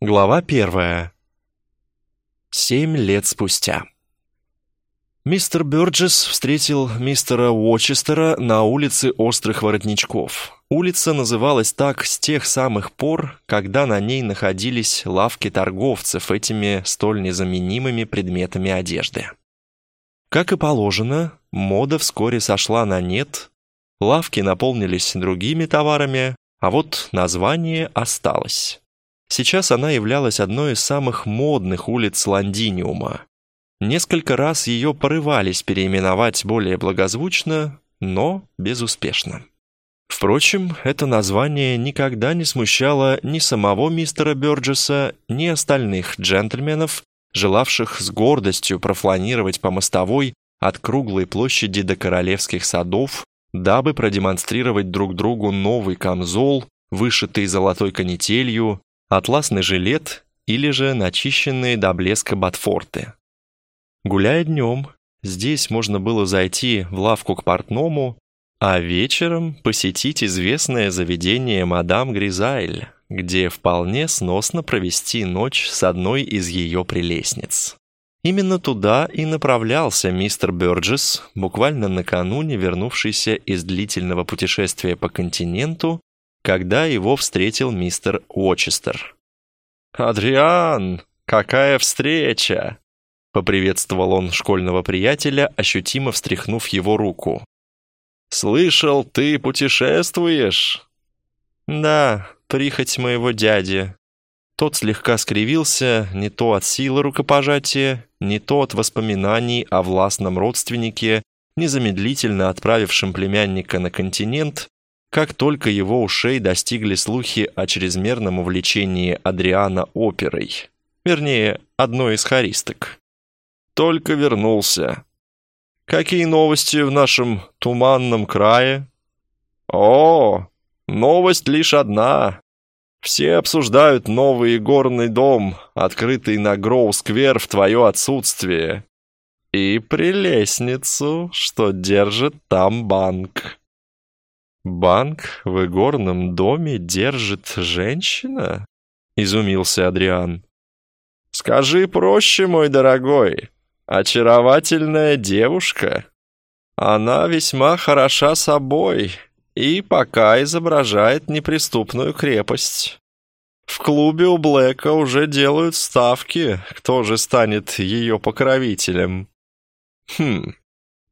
Глава первая. Семь лет спустя. Мистер Бёрджес встретил мистера Уочестера на улице Острых Воротничков. Улица называлась так с тех самых пор, когда на ней находились лавки торговцев этими столь незаменимыми предметами одежды. Как и положено, мода вскоре сошла на нет, лавки наполнились другими товарами, а вот название осталось. Сейчас она являлась одной из самых модных улиц Лондиниума. Несколько раз ее порывались переименовать более благозвучно, но безуспешно. Впрочем, это название никогда не смущало ни самого мистера Бёрджеса, ни остальных джентльменов, желавших с гордостью профланировать по мостовой от круглой площади до королевских садов, дабы продемонстрировать друг другу новый камзол, вышитый золотой канителью, атласный жилет или же начищенные до блеска ботфорты. Гуляя днем, здесь можно было зайти в лавку к портному, а вечером посетить известное заведение мадам Гризайль, где вполне сносно провести ночь с одной из ее прелестниц. Именно туда и направлялся мистер Бёрджес, буквально накануне вернувшийся из длительного путешествия по континенту когда его встретил мистер Уочестер. «Адриан, какая встреча!» — поприветствовал он школьного приятеля, ощутимо встряхнув его руку. «Слышал, ты путешествуешь?» «Да, прихоть моего дяди». Тот слегка скривился не то от силы рукопожатия, не то от воспоминаний о властном родственнике, незамедлительно отправившем племянника на континент как только его ушей достигли слухи о чрезмерном увлечении Адриана оперой, вернее, одной из хористок. Только вернулся. Какие новости в нашем туманном крае? О, новость лишь одна. Все обсуждают новый горный дом, открытый на Гроу-сквер в твое отсутствие. И прелестницу, что держит там банк. «Банк в игорном доме держит женщина?» — изумился Адриан. «Скажи проще, мой дорогой. Очаровательная девушка. Она весьма хороша собой и пока изображает неприступную крепость. В клубе у Блэка уже делают ставки, кто же станет ее покровителем». «Хм,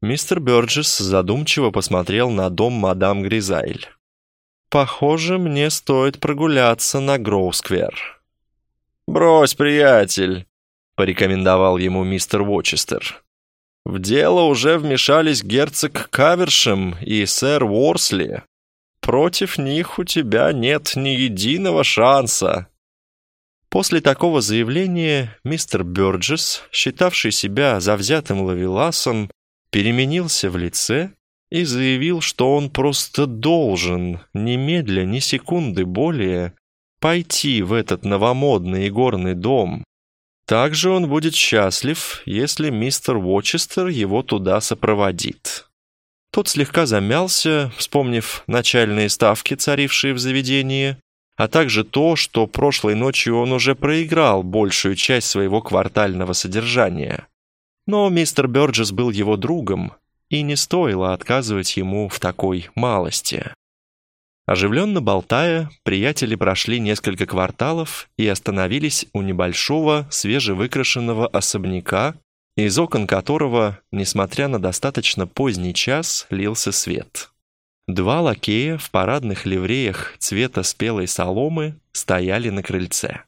Мистер Бёрджес задумчиво посмотрел на дом мадам Гризайль. «Похоже, мне стоит прогуляться на Гроусквер». «Брось, приятель», — порекомендовал ему мистер Уочестер. «В дело уже вмешались герцог Кавершем и сэр Уорсли. Против них у тебя нет ни единого шанса». После такого заявления мистер Бёрджес, считавший себя завзятым ловеласом, переменился в лице и заявил, что он просто должен, немедля, ни секунды более, пойти в этот новомодный игорный дом. Также он будет счастлив, если мистер Уочестер его туда сопроводит. Тот слегка замялся, вспомнив начальные ставки, царившие в заведении, а также то, что прошлой ночью он уже проиграл большую часть своего квартального содержания. Но мистер Бёрджес был его другом, и не стоило отказывать ему в такой малости. Оживленно болтая, приятели прошли несколько кварталов и остановились у небольшого свежевыкрашенного особняка, из окон которого, несмотря на достаточно поздний час, лился свет. Два лакея в парадных ливреях цвета спелой соломы стояли на крыльце.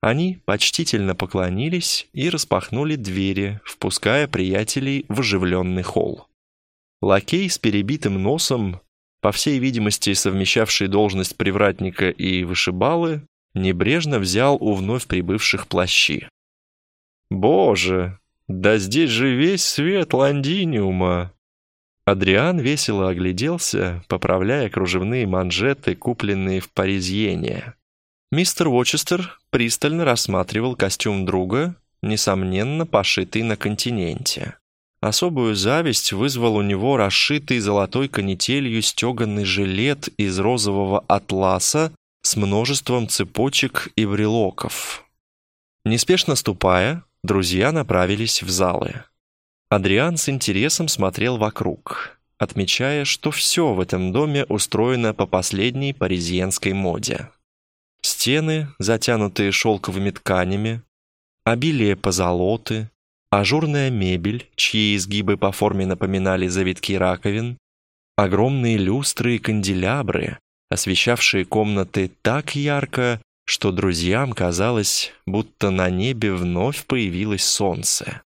Они почтительно поклонились и распахнули двери, впуская приятелей в оживленный холл. Лакей с перебитым носом, по всей видимости совмещавший должность привратника и вышибалы, небрежно взял у вновь прибывших плащи. «Боже, да здесь же весь свет лондиниума!» Адриан весело огляделся, поправляя кружевные манжеты, купленные в Паризьене. Мистер Уочестер пристально рассматривал костюм друга, несомненно, пошитый на континенте. Особую зависть вызвал у него расшитый золотой канителью стеганный жилет из розового атласа с множеством цепочек и брелоков. Неспешно ступая, друзья направились в залы. Адриан с интересом смотрел вокруг, отмечая, что все в этом доме устроено по последней паризьенской моде. Стены, затянутые шелковыми тканями, обилие позолоты, ажурная мебель, чьи изгибы по форме напоминали завитки раковин, огромные люстры и канделябры, освещавшие комнаты так ярко, что друзьям казалось, будто на небе вновь появилось солнце.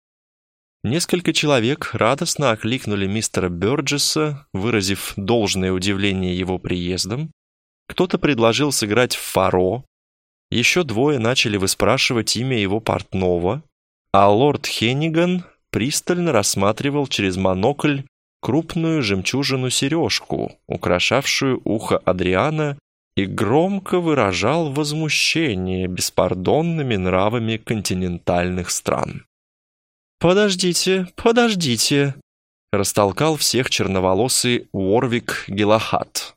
Несколько человек радостно окликнули мистера Бёрджеса, выразив должное удивление его приездом. Кто-то предложил сыграть в фаро. Еще двое начали выспрашивать имя его портного, а лорд Хенниган пристально рассматривал через монокль крупную жемчужину-сережку, украшавшую ухо Адриана, и громко выражал возмущение беспардонными нравами континентальных стран. «Подождите, подождите!» Растолкал всех черноволосый Уорвик Гелахат.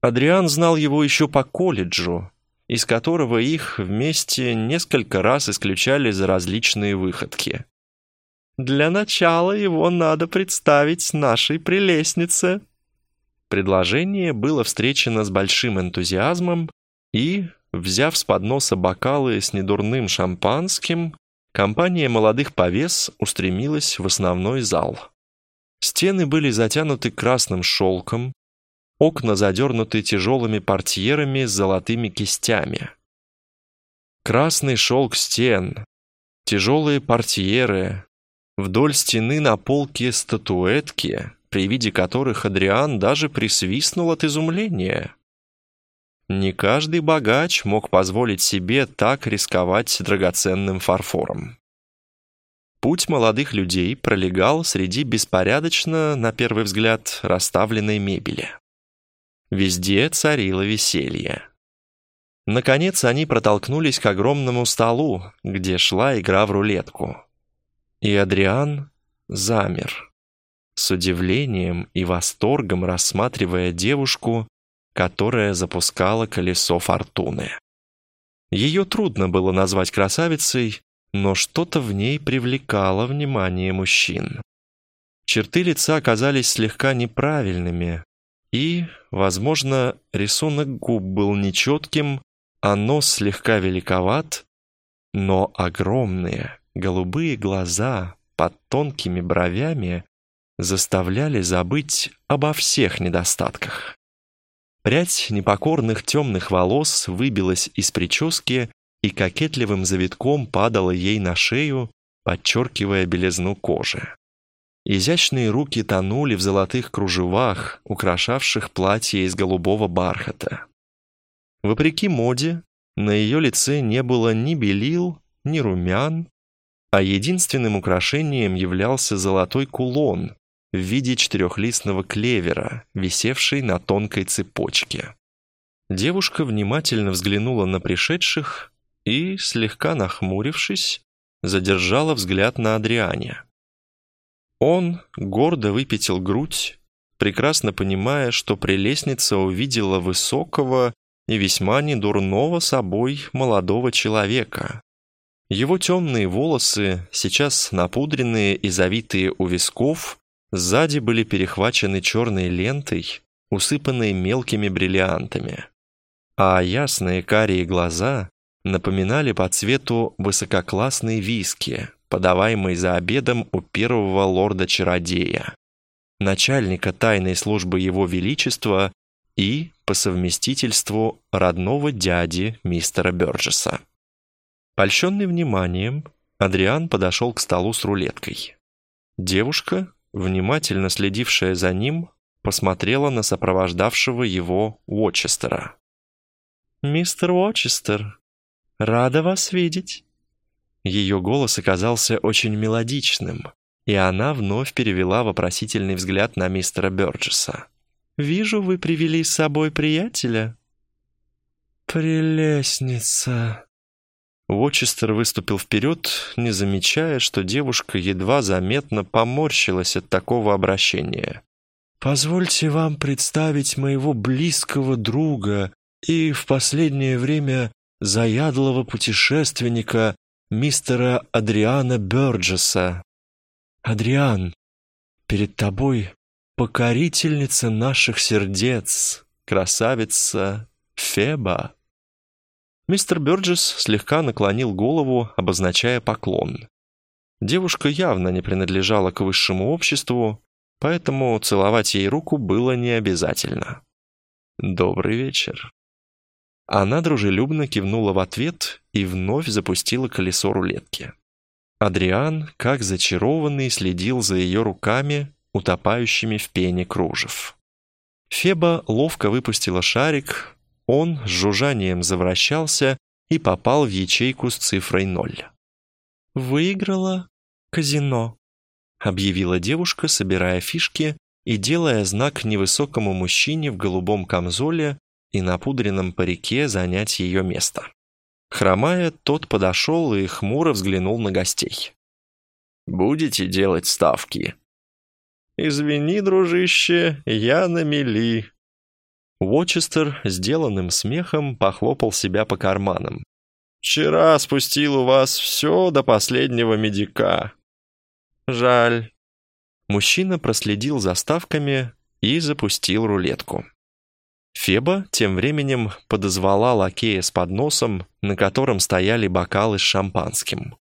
Адриан знал его еще по колледжу, из которого их вместе несколько раз исключали за различные выходки. «Для начала его надо представить нашей прелестнице». Предложение было встречено с большим энтузиазмом, и, взяв с подноса бокалы с недурным шампанским, Компания молодых повес устремилась в основной зал. Стены были затянуты красным шелком, окна задернуты тяжелыми портьерами с золотыми кистями. Красный шелк стен, тяжелые портьеры, вдоль стены на полке статуэтки, при виде которых Адриан даже присвистнул от изумления. Не каждый богач мог позволить себе так рисковать драгоценным фарфором. Путь молодых людей пролегал среди беспорядочно, на первый взгляд, расставленной мебели. Везде царило веселье. Наконец они протолкнулись к огромному столу, где шла игра в рулетку. И Адриан замер, с удивлением и восторгом рассматривая девушку, которая запускала колесо фортуны. Ее трудно было назвать красавицей, но что-то в ней привлекало внимание мужчин. Черты лица оказались слегка неправильными, и, возможно, рисунок губ был нечетким, а нос слегка великоват, но огромные голубые глаза под тонкими бровями заставляли забыть обо всех недостатках. Прядь непокорных темных волос выбилась из прически и кокетливым завитком падала ей на шею, подчеркивая белизну кожи. Изящные руки тонули в золотых кружевах, украшавших платье из голубого бархата. Вопреки моде, на ее лице не было ни белил, ни румян, а единственным украшением являлся золотой кулон, в виде четырехлистного клевера, висевший на тонкой цепочке. Девушка внимательно взглянула на пришедших и, слегка нахмурившись, задержала взгляд на Адриане. Он гордо выпятил грудь, прекрасно понимая, что прелестница увидела высокого и весьма недурного собой молодого человека. Его темные волосы, сейчас напудренные и завитые у висков, Сзади были перехвачены черной лентой, усыпанной мелкими бриллиантами. А ясные карие глаза напоминали по цвету высококлассные виски, подаваемые за обедом у первого лорда-чародея, начальника тайной службы Его Величества и, по совместительству, родного дяди мистера Бёрджеса. Польщенный вниманием, Адриан подошел к столу с рулеткой. Девушка, внимательно следившая за ним, посмотрела на сопровождавшего его Уотчестера. «Мистер Уотчестер, рада вас видеть!» Ее голос оказался очень мелодичным, и она вновь перевела вопросительный взгляд на мистера Бёрджеса. «Вижу, вы привели с собой приятеля». «Прелестница», Уочестер выступил вперед, не замечая, что девушка едва заметно поморщилась от такого обращения. «Позвольте вам представить моего близкого друга и в последнее время заядлого путешественника мистера Адриана Бёрджеса. Адриан, перед тобой покорительница наших сердец, красавица Феба. Мистер Бёрджес слегка наклонил голову, обозначая поклон. Девушка явно не принадлежала к высшему обществу, поэтому целовать ей руку было не обязательно. «Добрый вечер». Она дружелюбно кивнула в ответ и вновь запустила колесо рулетки. Адриан, как зачарованный, следил за ее руками, утопающими в пене кружев. Феба ловко выпустила шарик, он с жужжанием завращался и попал в ячейку с цифрой ноль. «Выиграла казино», — объявила девушка, собирая фишки и делая знак невысокому мужчине в голубом камзоле и напудренном парике занять ее место. Хромая, тот подошел и хмуро взглянул на гостей. «Будете делать ставки?» «Извини, дружище, я на мели». Уочестер, сделанным смехом, похлопал себя по карманам. «Вчера спустил у вас все до последнего медика. Жаль». Мужчина проследил за ставками и запустил рулетку. Феба тем временем подозвала лакея с подносом, на котором стояли бокалы с шампанским.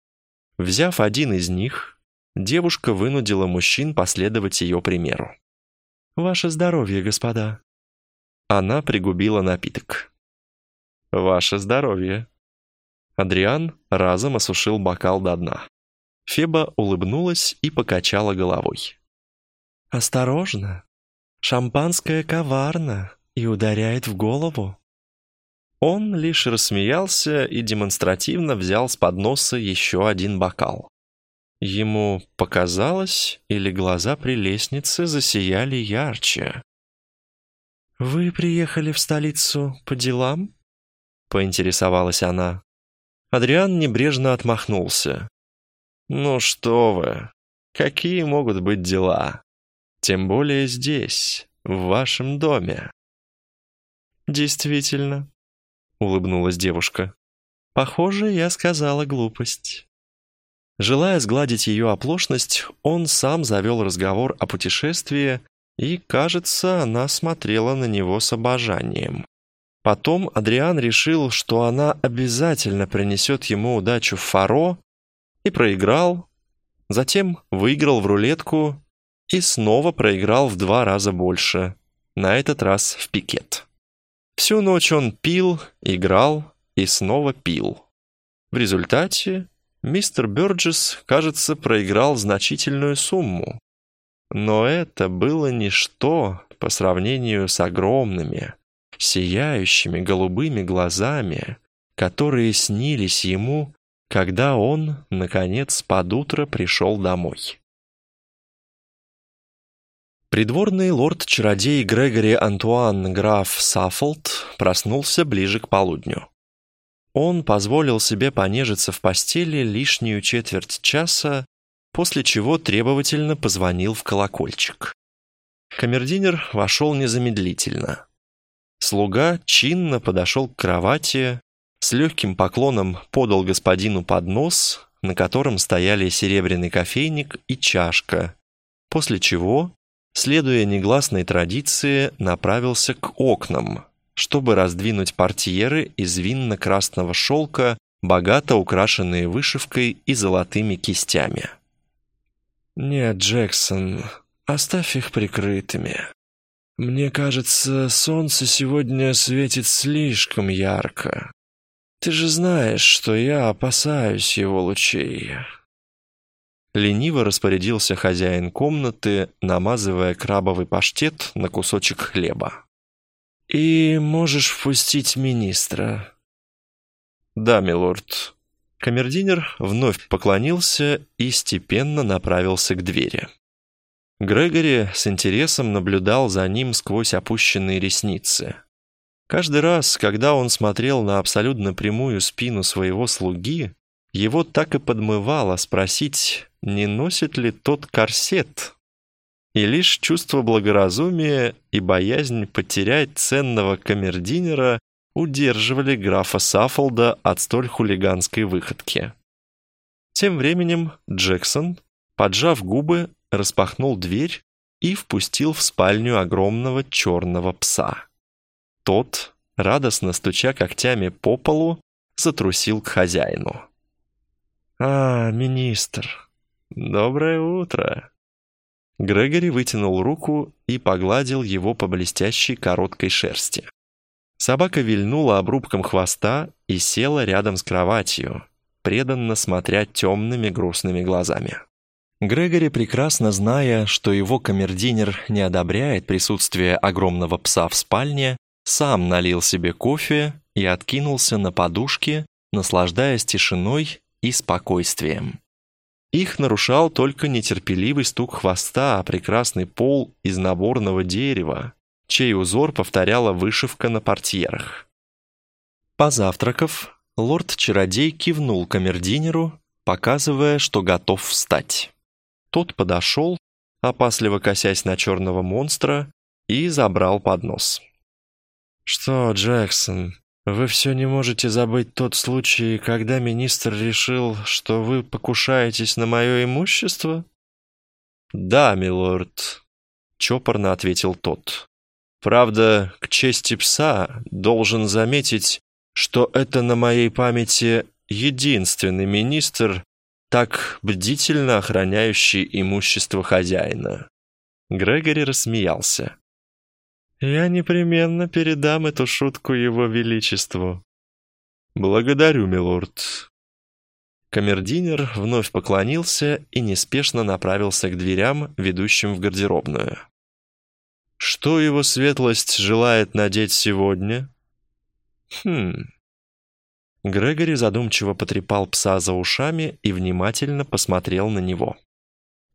Взяв один из них, девушка вынудила мужчин последовать ее примеру. «Ваше здоровье, господа!» Она пригубила напиток. «Ваше здоровье!» Адриан разом осушил бокал до дна. Феба улыбнулась и покачала головой. «Осторожно! Шампанское коварно!» И ударяет в голову». Он лишь рассмеялся и демонстративно взял с подноса еще один бокал. Ему показалось, или глаза при лестнице засияли ярче. «Вы приехали в столицу по делам?» — поинтересовалась она. Адриан небрежно отмахнулся. «Ну что вы, какие могут быть дела? Тем более здесь, в вашем доме». «Действительно», — улыбнулась девушка. «Похоже, я сказала глупость». Желая сгладить ее оплошность, он сам завел разговор о путешествии, и, кажется, она смотрела на него с обожанием. Потом Адриан решил, что она обязательно принесет ему удачу в фаро, и проиграл, затем выиграл в рулетку и снова проиграл в два раза больше, на этот раз в пикет. Всю ночь он пил, играл и снова пил. В результате мистер Бёрджес, кажется, проиграл значительную сумму. Но это было ничто по сравнению с огромными, сияющими голубыми глазами, которые снились ему, когда он, наконец, под утро пришел домой. Придворный лорд-чародей Грегори Антуан граф Саффолд проснулся ближе к полудню. Он позволил себе понежиться в постели лишнюю четверть часа, после чего требовательно позвонил в колокольчик. Камердинер вошел незамедлительно. Слуга чинно подошел к кровати, с легким поклоном подал господину поднос, на котором стояли серебряный кофейник и чашка, после чего следуя негласной традиции, направился к окнам, чтобы раздвинуть портьеры из винно-красного шелка, богато украшенные вышивкой и золотыми кистями. «Нет, Джексон, оставь их прикрытыми. Мне кажется, солнце сегодня светит слишком ярко. Ты же знаешь, что я опасаюсь его лучей». Лениво распорядился хозяин комнаты, намазывая крабовый паштет на кусочек хлеба. «И можешь впустить министра». «Да, милорд». Камердинер вновь поклонился и степенно направился к двери. Грегори с интересом наблюдал за ним сквозь опущенные ресницы. Каждый раз, когда он смотрел на абсолютно прямую спину своего слуги, его так и подмывало спросить, не носит ли тот корсет. И лишь чувство благоразумия и боязнь потерять ценного камердинера удерживали графа Саффолда от столь хулиганской выходки. Тем временем Джексон, поджав губы, распахнул дверь и впустил в спальню огромного черного пса. Тот, радостно стуча когтями по полу, затрусил к хозяину. «А, министр, доброе утро!» Грегори вытянул руку и погладил его по блестящей короткой шерсти. Собака вильнула обрубком хвоста и села рядом с кроватью, преданно смотря темными грустными глазами. Грегори, прекрасно зная, что его камердинер не одобряет присутствие огромного пса в спальне, сам налил себе кофе и откинулся на подушке, наслаждаясь тишиной и спокойствием. Их нарушал только нетерпеливый стук хвоста о прекрасный пол из наборного дерева, чей узор повторяла вышивка на портьерах. Позавтракав, лорд-чародей кивнул камердинеру, показывая, что готов встать. Тот подошел, опасливо косясь на черного монстра, и забрал поднос. «Что, Джексон, вы все не можете забыть тот случай, когда министр решил, что вы покушаетесь на мое имущество?» «Да, милорд», — чопорно ответил тот. «Правда, к чести пса должен заметить, что это на моей памяти единственный министр, так бдительно охраняющий имущество хозяина». Грегори рассмеялся. Я непременно передам эту шутку его величеству. Благодарю, милорд. Камердинер вновь поклонился и неспешно направился к дверям, ведущим в гардеробную. Что его светлость желает надеть сегодня? Хм. Грегори задумчиво потрепал пса за ушами и внимательно посмотрел на него.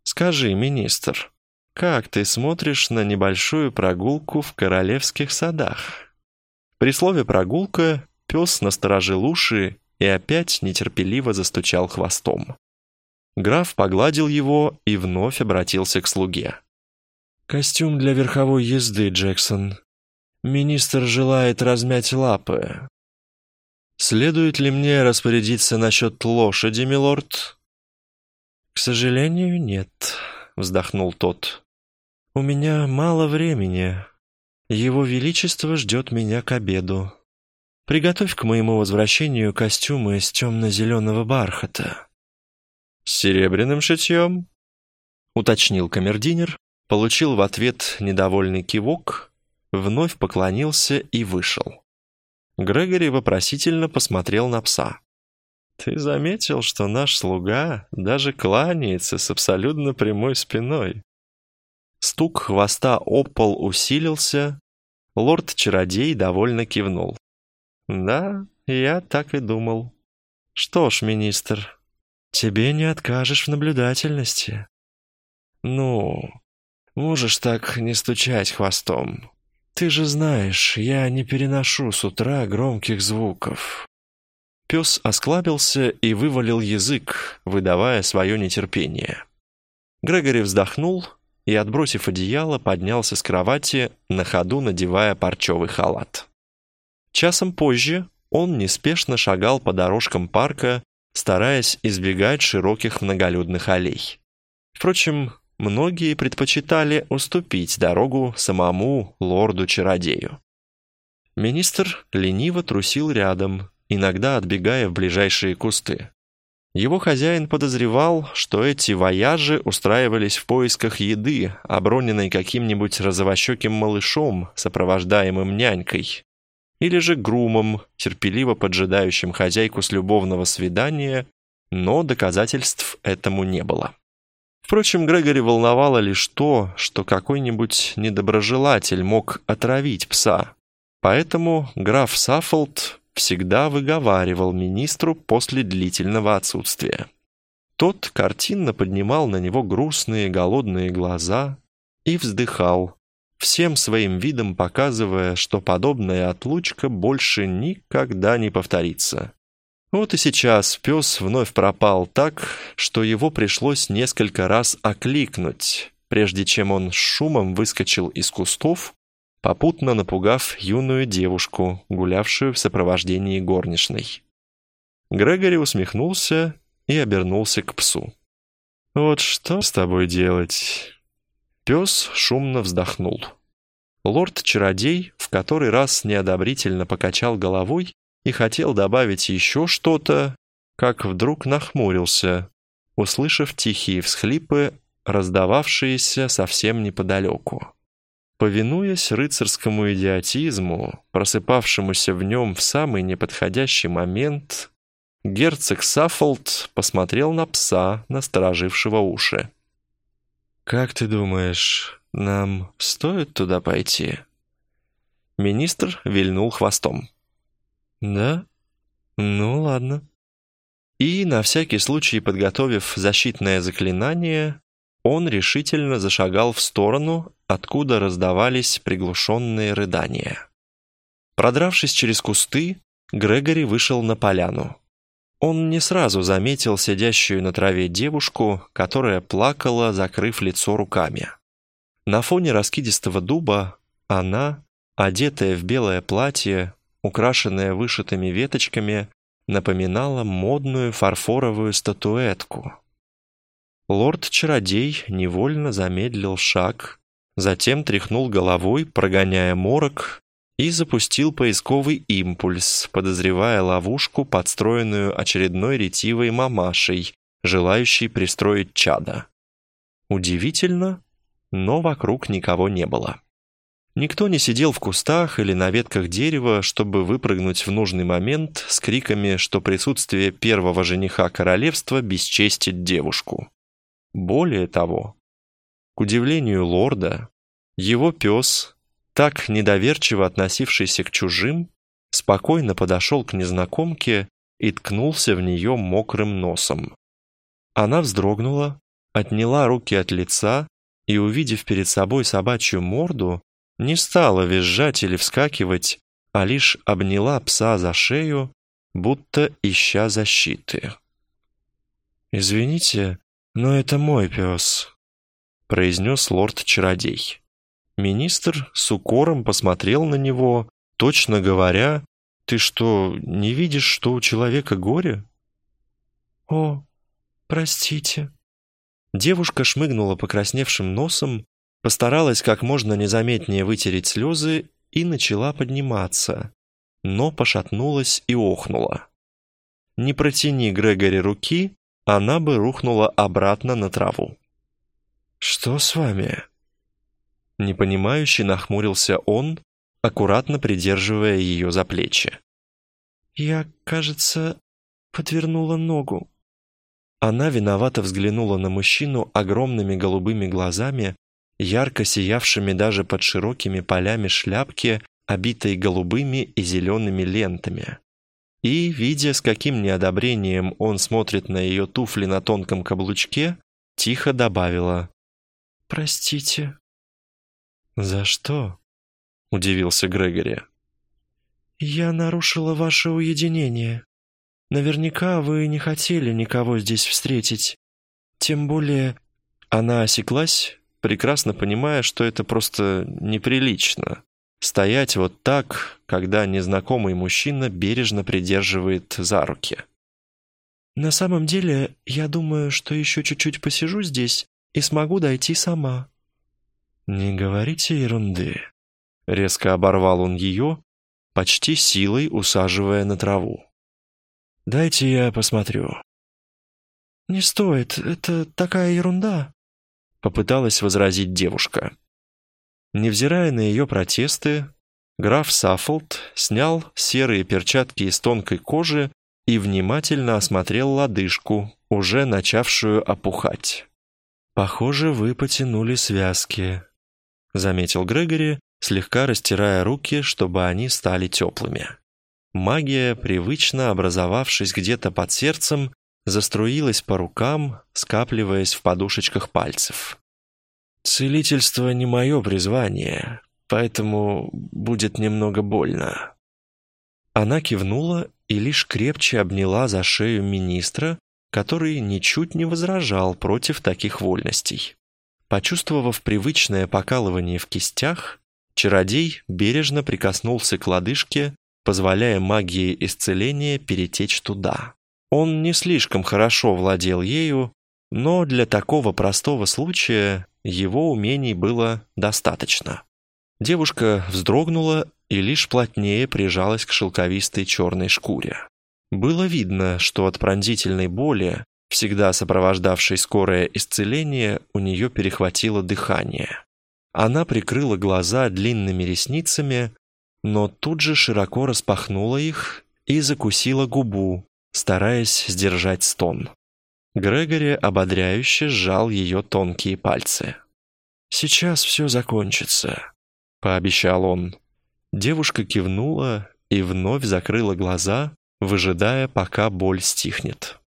«Скажи, министр, как ты смотришь на небольшую прогулку в королевских садах?» При слове «прогулка» пес насторожил уши и опять нетерпеливо застучал хвостом. Граф погладил его и вновь обратился к слуге. «Костюм для верховой езды, Джексон. Министр желает размять лапы. Следует ли мне распорядиться насчет лошади, милорд?» «К сожалению, нет», — вздохнул тот. «У меня мало времени. Его Величество ждет меня к обеду. Приготовь к моему возвращению костюмы из темно-зеленого бархата». «С серебряным шитьем?» — уточнил камердинер, получил в ответ недовольный кивок, вновь поклонился и вышел. Грегори вопросительно посмотрел на пса. «Ты заметил, что наш слуга даже кланяется с абсолютно прямой спиной?» Стук хвоста об пол усилился. Лорд-чародей довольно кивнул. «Да, я так и думал. Что ж, министр, тебе не откажешь в наблюдательности. Ну, можешь так не стучать хвостом. Ты же знаешь, я не переношу с утра громких звуков». Пес осклабился и вывалил язык, выдавая свое нетерпение. Грегори вздохнул, и, отбросив одеяло, поднялся с кровати, на ходу надевая парчевый халат. Часом позже он неспешно шагал по дорожкам парка, стараясь избегать широких многолюдных аллей. Впрочем, многие предпочитали уступить дорогу самому лорду-чародею. Министр лениво трусил рядом, иногда отбегая в ближайшие кусты. Его хозяин подозревал, что эти вояжи устраивались в поисках еды, оброненной каким-нибудь розовощеким малышом, сопровождаемым нянькой, или же грумом, терпеливо поджидающим хозяйку с любовного свидания, но доказательств этому не было. Впрочем, Грегори волновало лишь то, что какой-нибудь недоброжелатель мог отравить пса. Поэтому граф Саффолд всегда выговаривал министру после длительного отсутствия. Тот картинно поднимал на него грустные голодные глаза и вздыхал, всем своим видом показывая, что подобная отлучка больше никогда не повторится. Вот и сейчас пес вновь пропал так, что его пришлось несколько раз окликнуть, прежде чем он шумом выскочил из кустов попутно напугав юную девушку, гулявшую в сопровождении горничной. Грегори усмехнулся и обернулся к псу. «Вот что с тобой делать?» Пес шумно вздохнул. Лорд-чародей в который раз неодобрительно покачал головой и хотел добавить еще что-то, как вдруг нахмурился, услышав тихие всхлипы, раздававшиеся совсем неподалеку. Повинуясь рыцарскому идиотизму, просыпавшемуся в нем в самый неподходящий момент, герцог Саффолд посмотрел на пса, насторожившего уши. «Как ты думаешь, нам стоит туда пойти?» Министр вильнул хвостом. «Да? Ну, ладно». И, на всякий случай подготовив защитное заклинание, он решительно зашагал в сторону, откуда раздавались приглушенные рыдания. Продравшись через кусты, Грегори вышел на поляну. Он не сразу заметил сидящую на траве девушку, которая плакала, закрыв лицо руками. На фоне раскидистого дуба она, одетая в белое платье, украшенное вышитыми веточками, напоминала модную фарфоровую статуэтку. Лорд-чародей невольно замедлил шаг, затем тряхнул головой, прогоняя морок, и запустил поисковый импульс, подозревая ловушку, подстроенную очередной ретивой мамашей, желающей пристроить чада. Удивительно, но вокруг никого не было. Никто не сидел в кустах или на ветках дерева, чтобы выпрыгнуть в нужный момент с криками, что присутствие первого жениха королевства бесчестит девушку. Более того, к удивлению лорда, его пес, так недоверчиво относившийся к чужим, спокойно подошел к незнакомке и ткнулся в нее мокрым носом. Она вздрогнула, отняла руки от лица и, увидев перед собой собачью морду, не стала визжать или вскакивать, а лишь обняла пса за шею, будто ища защиты. «Извините, но это мой пес», — произнес лорд-чародей. Министр с укором посмотрел на него, точно говоря, «Ты что, не видишь, что у человека горе?» «О, простите». Девушка шмыгнула покрасневшим носом, Постаралась как можно незаметнее вытереть слезы и начала подниматься, но пошатнулась и охнула. Не протяни Грегори руки, она бы рухнула обратно на траву. «Что с вами?» Непонимающе нахмурился он, аккуратно придерживая ее за плечи. «Я, кажется, подвернула ногу». Она виновато взглянула на мужчину огромными голубыми глазами, ярко сиявшими даже под широкими полями шляпки, обитой голубыми и зелеными лентами. И, видя, с каким неодобрением он смотрит на ее туфли на тонком каблучке, тихо добавила «Простите». «За что?» — удивился Грегори. «Я нарушила ваше уединение. Наверняка вы не хотели никого здесь встретить. Тем более...» Она осеклась, прекрасно понимая, что это просто неприлично. Стоять вот так, когда незнакомый мужчина бережно придерживает за руки. «На самом деле, я думаю, что еще чуть-чуть посижу здесь и смогу дойти сама». «Не говорите ерунды», — резко оборвал он ее, почти силой усаживая на траву. «Дайте я посмотрю». «Не стоит, это такая ерунда», попыталась возразить девушка. Невзирая на ее протесты, граф Саффолд снял серые перчатки из тонкой кожи и внимательно осмотрел лодыжку, уже начавшую опухать. «Похоже, вы потянули связки», — заметил Грегори, слегка растирая руки, чтобы они стали теплыми. Магия, привычно образовавшись где-то под сердцем, заструилась по рукам, скапливаясь в подушечках пальцев. «Целительство не мое призвание, поэтому будет немного больно». Она кивнула и лишь крепче обняла за шею министра, который ничуть не возражал против таких вольностей. Почувствовав привычное покалывание в кистях, Чародей бережно прикоснулся к лодыжке, позволяя магии исцеления перетечь туда. Он не слишком хорошо владел ею, но для такого простого случая его умений было достаточно. Девушка вздрогнула и лишь плотнее прижалась к шелковистой черной шкуре. Было видно, что от пронзительной боли, всегда сопровождавшей скорое исцеление, у нее перехватило дыхание. Она прикрыла глаза длинными ресницами, но тут же широко распахнула их и закусила губу, стараясь сдержать стон. Грегори ободряюще сжал ее тонкие пальцы. «Сейчас все закончится», — пообещал он. Девушка кивнула и вновь закрыла глаза, выжидая, пока боль стихнет.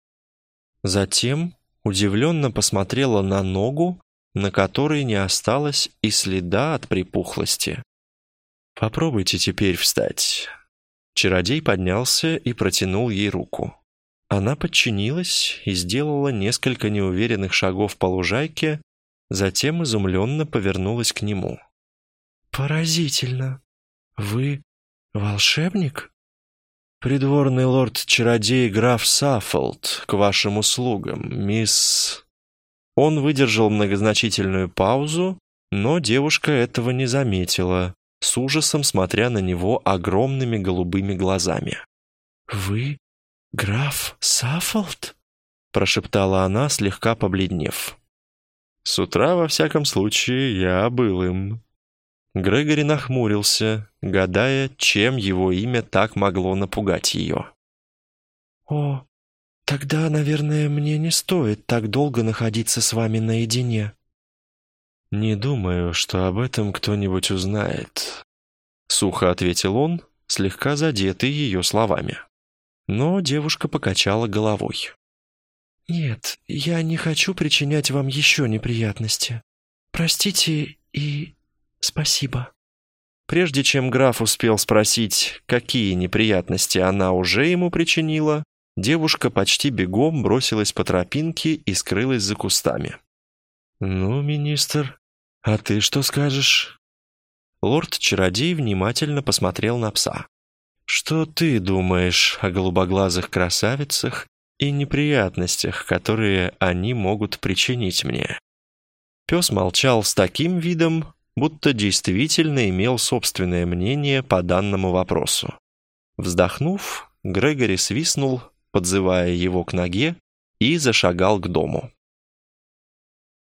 Затем удивленно посмотрела на ногу, на которой не осталось и следа от припухлости. «Попробуйте теперь встать». Чародей поднялся и протянул ей руку. Она подчинилась и сделала несколько неуверенных шагов по лужайке, затем изумленно повернулась к нему. «Поразительно! Вы волшебник?» «Придворный лорд-чародей граф Саффолд, к вашим услугам, мисс...» Он выдержал многозначительную паузу, но девушка этого не заметила, с ужасом смотря на него огромными голубыми глазами. «Вы «Граф Саффолд?» — прошептала она, слегка побледнев. «С утра, во всяком случае, я был им». Грегори нахмурился, гадая, чем его имя так могло напугать ее. «О, тогда, наверное, мне не стоит так долго находиться с вами наедине». «Не думаю, что об этом кто-нибудь узнает», — сухо ответил он, слегка задетый ее словами. Но девушка покачала головой. «Нет, я не хочу причинять вам еще неприятности. Простите и спасибо». Прежде чем граф успел спросить, какие неприятности она уже ему причинила, девушка почти бегом бросилась по тропинке и скрылась за кустами. «Ну, министр, а ты что скажешь?» Лорд-чародей внимательно посмотрел на пса. Что ты думаешь о голубоглазых красавицах и неприятностях, которые они могут причинить мне?» Пес молчал с таким видом, будто действительно имел собственное мнение по данному вопросу. Вздохнув, Грегори свистнул, подзывая его к ноге, и зашагал к дому.